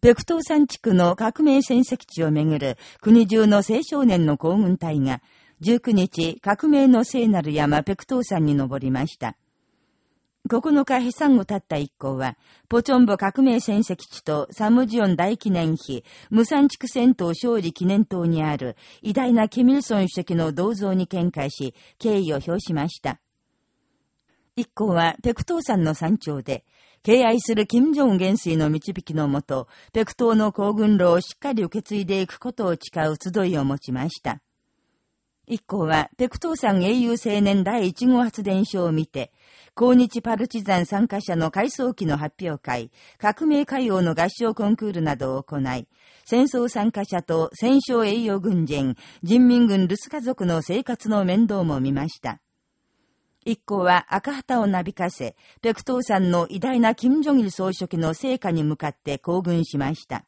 ペクトー山地区の革命戦績地をめぐる国中の青少年の行軍隊が、19日、革命の聖なる山ペクトー山に登りました。9日、悲惨を立った一行は、ポチョンボ革命戦績地とサムジオン大記念碑、無産地区戦闘勝利記念塔にある偉大なキミルソン主席の銅像に見解し、敬意を表しました。一行はペクトー山の山頂で、敬愛する金正恩元帥の導きのもと、ペクトーの行軍路をしっかり受け継いでいくことを誓う集いを持ちました。一行は、ペクトー山英雄青年第一号発電所を見て、抗日パルチザン参加者の改装機の発表会、革命歌謡の合唱コンクールなどを行い、戦争参加者と戦勝栄誉軍人、人民軍留守家族の生活の面倒も見ました。一行は赤旗をなびかせ、ペクトー山の偉大な金正日総書記の成果に向かって行軍しました。